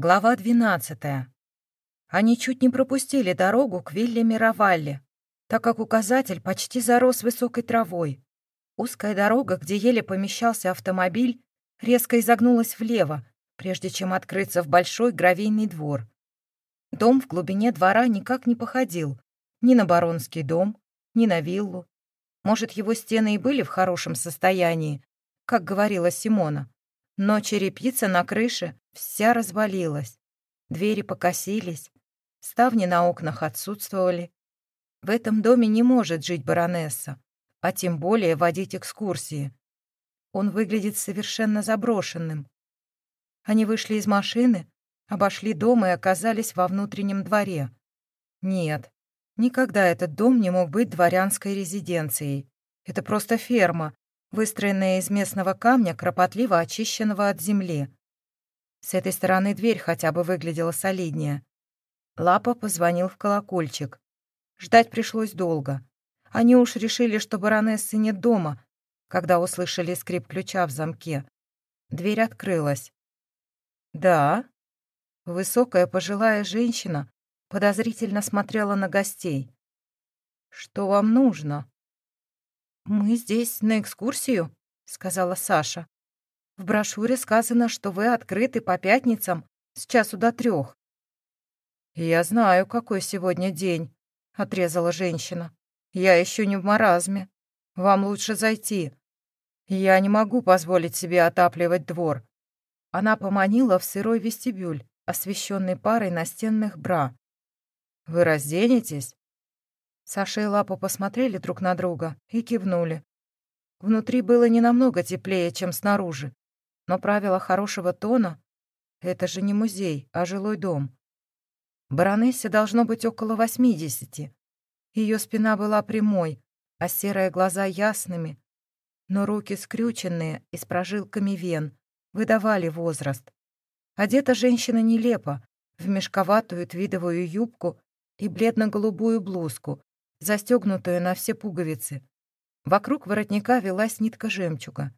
Глава 12. Они чуть не пропустили дорогу к вилле Мировалли, так как указатель почти зарос высокой травой. Узкая дорога, где еле помещался автомобиль, резко изогнулась влево, прежде чем открыться в большой гравийный двор. Дом в глубине двора никак не походил ни на баронский дом, ни на виллу. Может, его стены и были в хорошем состоянии, как говорила Симона, но черепица на крыше вся развалилась. Двери покосились, ставни на окнах отсутствовали. В этом доме не может жить баронесса, а тем более водить экскурсии. Он выглядит совершенно заброшенным. Они вышли из машины, обошли дом и оказались во внутреннем дворе. Нет, никогда этот дом не мог быть дворянской резиденцией. Это просто ферма, выстроенная из местного камня, кропотливо очищенного от земли. С этой стороны дверь хотя бы выглядела солиднее. Лапа позвонил в колокольчик. Ждать пришлось долго. Они уж решили, что баронессы нет дома, когда услышали скрип ключа в замке. Дверь открылась. «Да?» Высокая пожилая женщина подозрительно смотрела на гостей. «Что вам нужно?» «Мы здесь на экскурсию», — сказала Саша. «В брошюре сказано, что вы открыты по пятницам с часу до трех». «Я знаю, какой сегодня день», — отрезала женщина. «Я еще не в маразме. Вам лучше зайти. Я не могу позволить себе отапливать двор». Она поманила в сырой вестибюль, освещенный парой настенных бра. «Вы разденетесь?» Саша и Лапа посмотрели друг на друга и кивнули. Внутри было не намного теплее, чем снаружи, но правило хорошего тона — это же не музей, а жилой дом. Баронессе должно быть около восьмидесяти. Ее спина была прямой, а серые глаза ясными, но руки скрюченные и с прожилками вен выдавали возраст. Одета женщина нелепо, в мешковатую твидовую юбку и бледно-голубую блузку, застегнутую на все пуговицы. Вокруг воротника велась нитка жемчуга.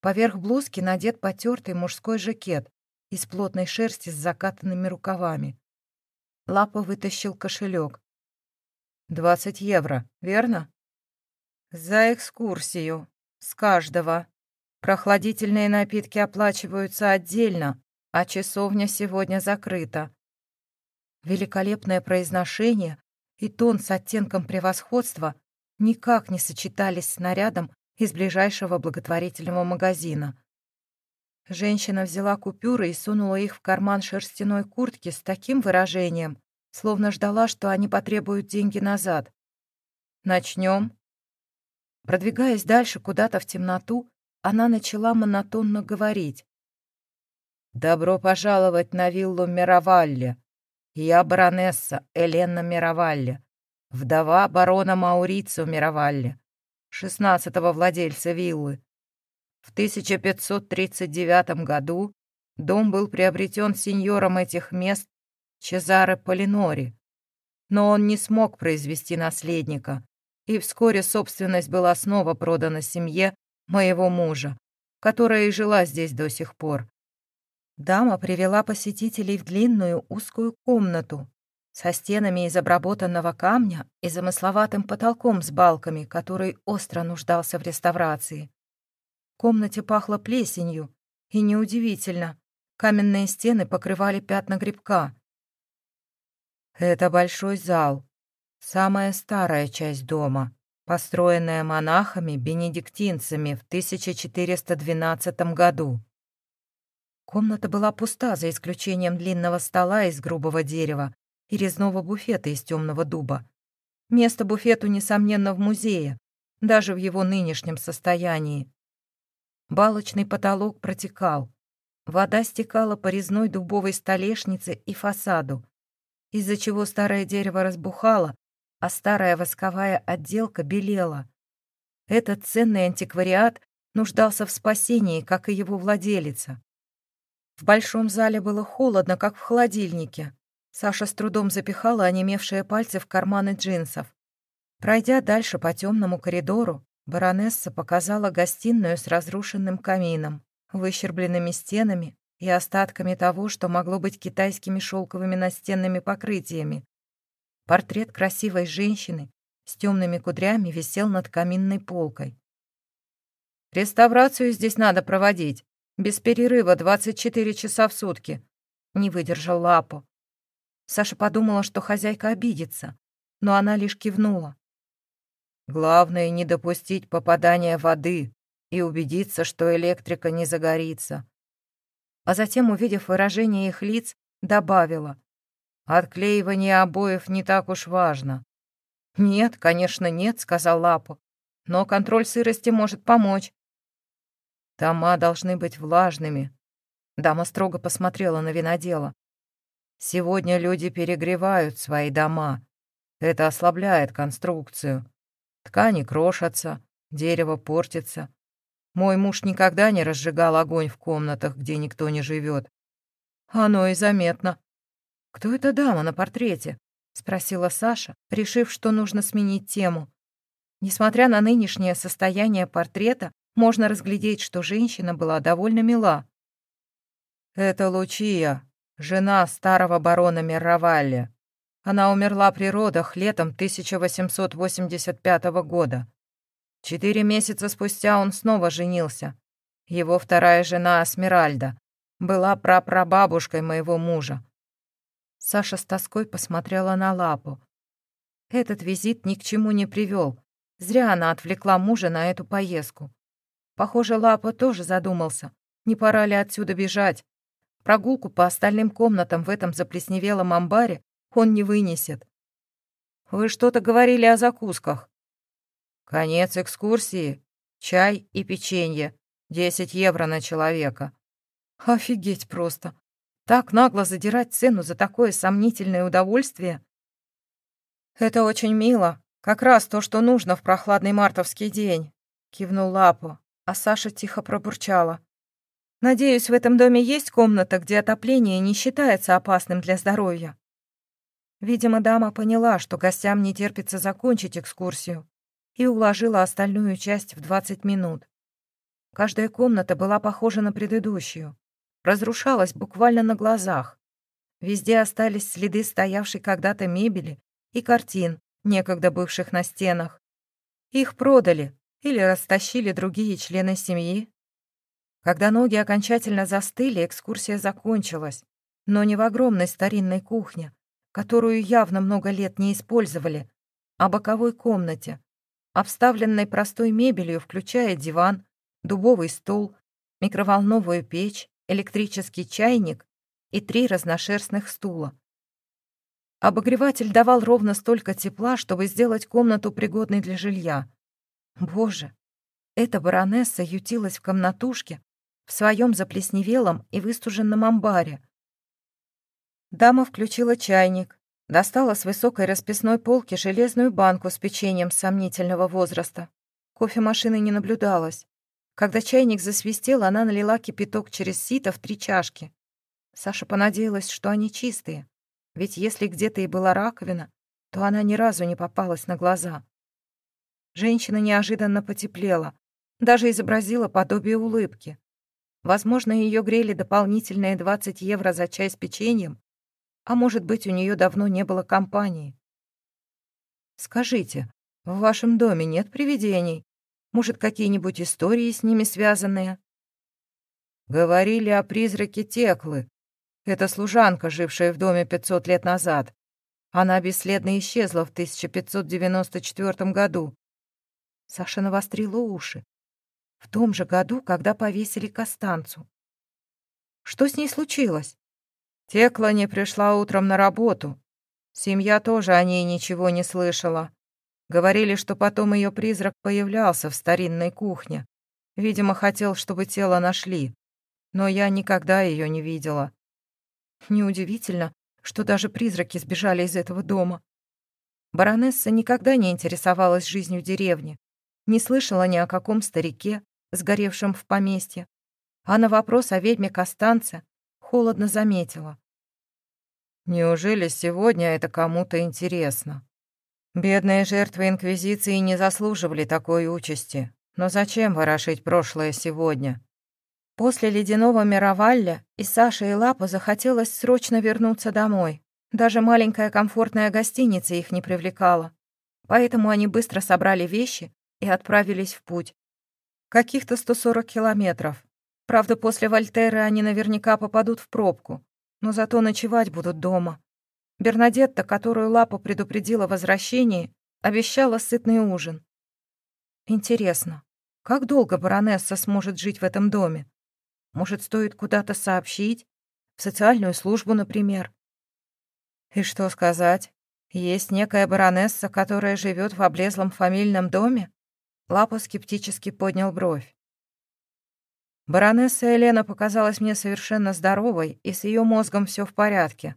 Поверх блузки надет потертый мужской жакет из плотной шерсти с закатанными рукавами. Лапа вытащил кошелек. «Двадцать евро, верно?» «За экскурсию. С каждого. Прохладительные напитки оплачиваются отдельно, а часовня сегодня закрыта». Великолепное произношение и тон с оттенком превосходства никак не сочетались с нарядом из ближайшего благотворительного магазина. Женщина взяла купюры и сунула их в карман шерстяной куртки с таким выражением, словно ждала, что они потребуют деньги назад. «Начнем?» Продвигаясь дальше куда-то в темноту, она начала монотонно говорить. «Добро пожаловать на виллу Мировалли. Я баронесса Элена Мировалли, вдова барона Маурицио Мировалли, шестнадцатого владельца виллы. В 1539 году дом был приобретен сеньором этих мест Чезаре Полинори, но он не смог произвести наследника, и вскоре собственность была снова продана семье моего мужа, которая и жила здесь до сих пор. Дама привела посетителей в длинную узкую комнату со стенами из обработанного камня и замысловатым потолком с балками, который остро нуждался в реставрации. В комнате пахло плесенью, и неудивительно, каменные стены покрывали пятна грибка. Это большой зал, самая старая часть дома, построенная монахами-бенедиктинцами в 1412 году. Комната была пуста, за исключением длинного стола из грубого дерева и резного буфета из темного дуба. Место буфету, несомненно, в музее, даже в его нынешнем состоянии. Балочный потолок протекал. Вода стекала по резной дубовой столешнице и фасаду, из-за чего старое дерево разбухало, а старая восковая отделка белела. Этот ценный антиквариат нуждался в спасении, как и его владелица. В большом зале было холодно, как в холодильнике. Саша с трудом запихала онемевшие пальцы в карманы джинсов. Пройдя дальше по темному коридору, баронесса показала гостиную с разрушенным камином, выщербленными стенами и остатками того, что могло быть китайскими шелковыми настенными покрытиями. Портрет красивой женщины с темными кудрями висел над каминной полкой. «Реставрацию здесь надо проводить. Без перерыва 24 часа в сутки», — не выдержал Лапо. Саша подумала, что хозяйка обидится, но она лишь кивнула. «Главное — не допустить попадания воды и убедиться, что электрика не загорится а затем, увидев выражение их лиц, добавила. «Отклеивание обоев не так уж важно». «Нет, конечно, нет», — сказал Лапу. «Но контроль сырости может помочь». «Дома должны быть влажными». Дама строго посмотрела на винодела. «Сегодня люди перегревают свои дома. Это ослабляет конструкцию. Ткани крошатся, дерево портится. Мой муж никогда не разжигал огонь в комнатах, где никто не живет. Оно и заметно. «Кто эта дама на портрете?» — спросила Саша, решив, что нужно сменить тему. Несмотря на нынешнее состояние портрета, можно разглядеть, что женщина была довольно мила. «Это Лучия, жена старого барона Мирравалли. Она умерла при родах летом 1885 года. Четыре месяца спустя он снова женился. Его вторая жена, Смиральда, была прапрабабушкой моего мужа. Саша с тоской посмотрела на лапу. Этот визит ни к чему не привел. Зря она отвлекла мужа на эту поездку. Похоже, Лапа тоже задумался, не пора ли отсюда бежать. Прогулку по остальным комнатам в этом заплесневелом амбаре он не вынесет. «Вы что-то говорили о закусках?» Конец экскурсии. Чай и печенье. Десять евро на человека. Офигеть просто. Так нагло задирать цену за такое сомнительное удовольствие. Это очень мило. Как раз то, что нужно в прохладный мартовский день. Кивнул Лапу, а Саша тихо пробурчала. Надеюсь, в этом доме есть комната, где отопление не считается опасным для здоровья. Видимо, дама поняла, что гостям не терпится закончить экскурсию, и уложила остальную часть в 20 минут. Каждая комната была похожа на предыдущую. Разрушалась буквально на глазах. Везде остались следы стоявшей когда-то мебели и картин, некогда бывших на стенах. Их продали или растащили другие члены семьи. Когда ноги окончательно застыли, экскурсия закончилась, но не в огромной старинной кухне, которую явно много лет не использовали, а боковой комнате, обставленной простой мебелью, включая диван, дубовый стол, микроволновую печь, электрический чайник и три разношерстных стула. Обогреватель давал ровно столько тепла, чтобы сделать комнату пригодной для жилья. Боже, эта баронесса ютилась в комнатушке в своем заплесневелом и выстуженном амбаре. Дама включила чайник, Достала с высокой расписной полки железную банку с печеньем сомнительного возраста. Кофемашины не наблюдалось. Когда чайник засвистел, она налила кипяток через сито в три чашки. Саша понадеялась, что они чистые. Ведь если где-то и была раковина, то она ни разу не попалась на глаза. Женщина неожиданно потеплела, даже изобразила подобие улыбки. Возможно, ее грели дополнительные 20 евро за чай с печеньем, а может быть, у нее давно не было компании. Скажите, в вашем доме нет привидений? Может, какие-нибудь истории с ними связанные? Говорили о призраке Теклы. Это служанка, жившая в доме 500 лет назад. Она бесследно исчезла в 1594 году. Саша навострила уши. В том же году, когда повесили Костанцу. Что с ней случилось? Текла не пришла утром на работу. Семья тоже о ней ничего не слышала. Говорили, что потом ее призрак появлялся в старинной кухне. Видимо, хотел, чтобы тело нашли. Но я никогда ее не видела. Неудивительно, что даже призраки сбежали из этого дома. Баронесса никогда не интересовалась жизнью деревни, не слышала ни о каком старике, сгоревшем в поместье. А на вопрос о ведьме Костанце холодно заметила. «Неужели сегодня это кому-то интересно? Бедные жертвы Инквизиции не заслуживали такой участи, но зачем ворошить прошлое сегодня? После ледяного Мировалля и Саше и Лапу захотелось срочно вернуться домой. Даже маленькая комфортная гостиница их не привлекала. Поэтому они быстро собрали вещи и отправились в путь. Каких-то 140 километров. Правда, после Вольтеры они наверняка попадут в пробку, но зато ночевать будут дома. Бернадетта, которую Лапа предупредила о возвращении, обещала сытный ужин. Интересно, как долго баронесса сможет жить в этом доме? Может, стоит куда-то сообщить? В социальную службу, например? И что сказать? Есть некая баронесса, которая живет в облезлом фамильном доме? Лапа скептически поднял бровь. Баронесса Елена показалась мне совершенно здоровой, и с ее мозгом все в порядке.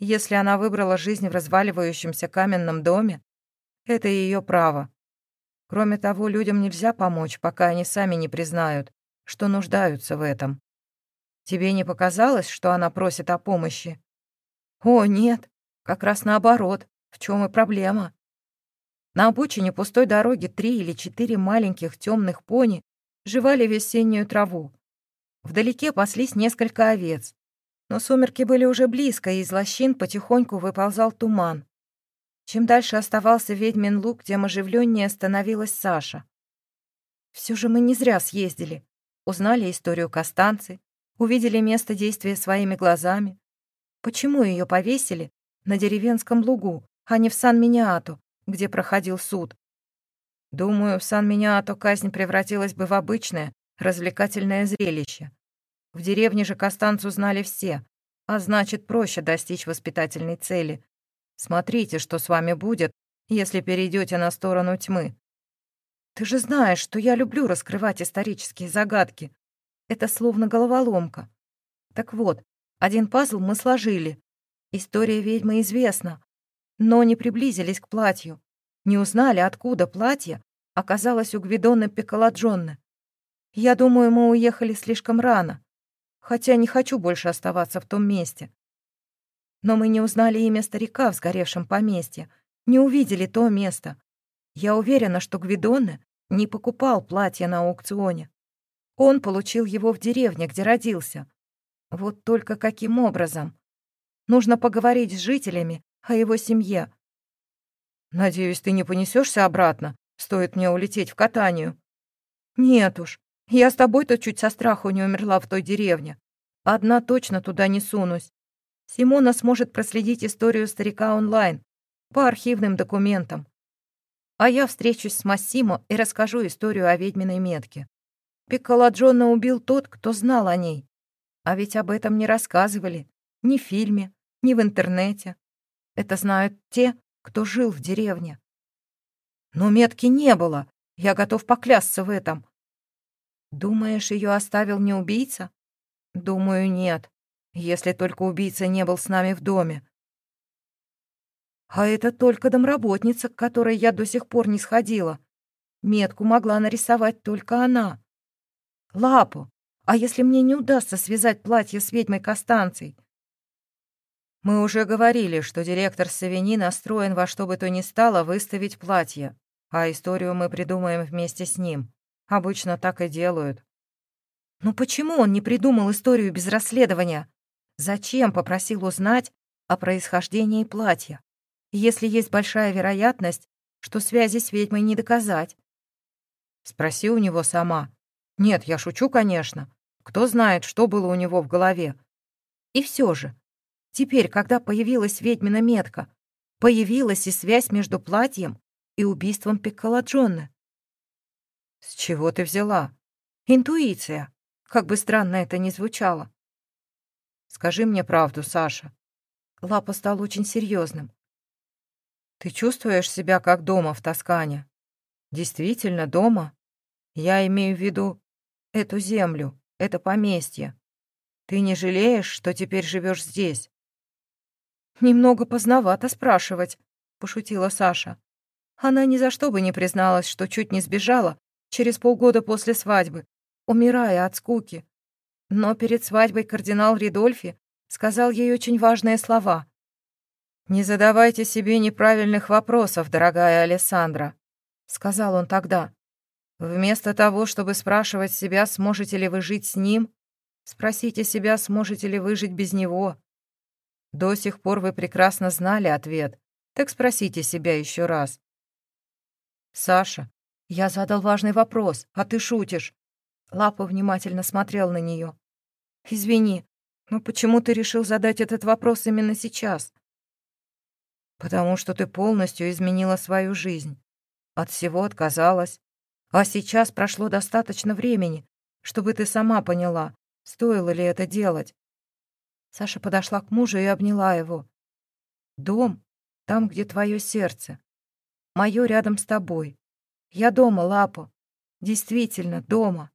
Если она выбрала жизнь в разваливающемся каменном доме, это ее право. Кроме того, людям нельзя помочь, пока они сами не признают, что нуждаются в этом. Тебе не показалось, что она просит о помощи? О, нет, как раз наоборот. В чем и проблема? На обочине пустой дороги три или четыре маленьких темных пони жевали весеннюю траву. Вдалеке паслись несколько овец. Но сумерки были уже близко, и из лощин потихоньку выползал туман. Чем дальше оставался ведьмин луг, тем оживленнее становилась Саша. Все же мы не зря съездили. Узнали историю Костанцы, увидели место действия своими глазами. Почему ее повесили на деревенском лугу, а не в Сан-Миниату, где проходил суд? Думаю, в Сан-Миниато казнь превратилась бы в обычное, развлекательное зрелище. В деревне же Костанцу знали все, а значит, проще достичь воспитательной цели. Смотрите, что с вами будет, если перейдете на сторону тьмы. Ты же знаешь, что я люблю раскрывать исторические загадки. Это словно головоломка. Так вот, один пазл мы сложили. История ведьмы известна, но не приблизились к платью не узнали, откуда платье оказалось у Гвидона Пиколаджонны. Я думаю, мы уехали слишком рано, хотя не хочу больше оставаться в том месте. Но мы не узнали имя старика в сгоревшем поместье, не увидели то место. Я уверена, что Гвидоне не покупал платье на аукционе. Он получил его в деревне, где родился. Вот только каким образом? Нужно поговорить с жителями о его семье, Надеюсь, ты не понесешься обратно, стоит мне улететь в катанию. Нет уж, я с тобой-то чуть со страху не умерла в той деревне. Одна точно туда не сунусь. Симона сможет проследить историю старика онлайн, по архивным документам. А я встречусь с Массимо и расскажу историю о ведьминой метке. Пикколаджона убил тот, кто знал о ней. А ведь об этом не рассказывали ни в фильме, ни в интернете. Это знают те, кто жил в деревне. Но метки не было, я готов поклясться в этом. Думаешь, ее оставил не убийца? Думаю, нет, если только убийца не был с нами в доме. А это только домработница, к которой я до сих пор не сходила. Метку могла нарисовать только она. Лапу, а если мне не удастся связать платье с ведьмой Костанцей? Мы уже говорили, что директор Савини настроен во что бы то ни стало выставить платье, а историю мы придумаем вместе с ним. Обычно так и делают. Ну почему он не придумал историю без расследования? Зачем попросил узнать о происхождении платья, если есть большая вероятность, что связи с ведьмой не доказать? Спроси у него сама. Нет, я шучу, конечно. Кто знает, что было у него в голове. И все же, Теперь, когда появилась ведьмина метка, появилась и связь между платьем и убийством Пикколаджонны. С чего ты взяла? Интуиция. Как бы странно это ни звучало. Скажи мне правду, Саша. Лапа стал очень серьезным. Ты чувствуешь себя как дома в Тоскане? Действительно дома? Я имею в виду эту землю, это поместье. Ты не жалеешь, что теперь живешь здесь? «Немного поздновато спрашивать», — пошутила Саша. Она ни за что бы не призналась, что чуть не сбежала через полгода после свадьбы, умирая от скуки. Но перед свадьбой кардинал Ридольфи сказал ей очень важные слова. «Не задавайте себе неправильных вопросов, дорогая Алессандра», — сказал он тогда. «Вместо того, чтобы спрашивать себя, сможете ли вы жить с ним, Спросите себя, сможете ли вы жить без него. До сих пор вы прекрасно знали ответ, так спросите себя еще раз. Саша, я задал важный вопрос, а ты шутишь. Лапа внимательно смотрел на нее. Извини, но почему ты решил задать этот вопрос именно сейчас? Потому что ты полностью изменила свою жизнь. От всего отказалась. А сейчас прошло достаточно времени, чтобы ты сама поняла, Стоило ли это делать? Саша подошла к мужу и обняла его. «Дом там, где твое сердце. Мое рядом с тобой. Я дома, Лапа. Действительно, дома».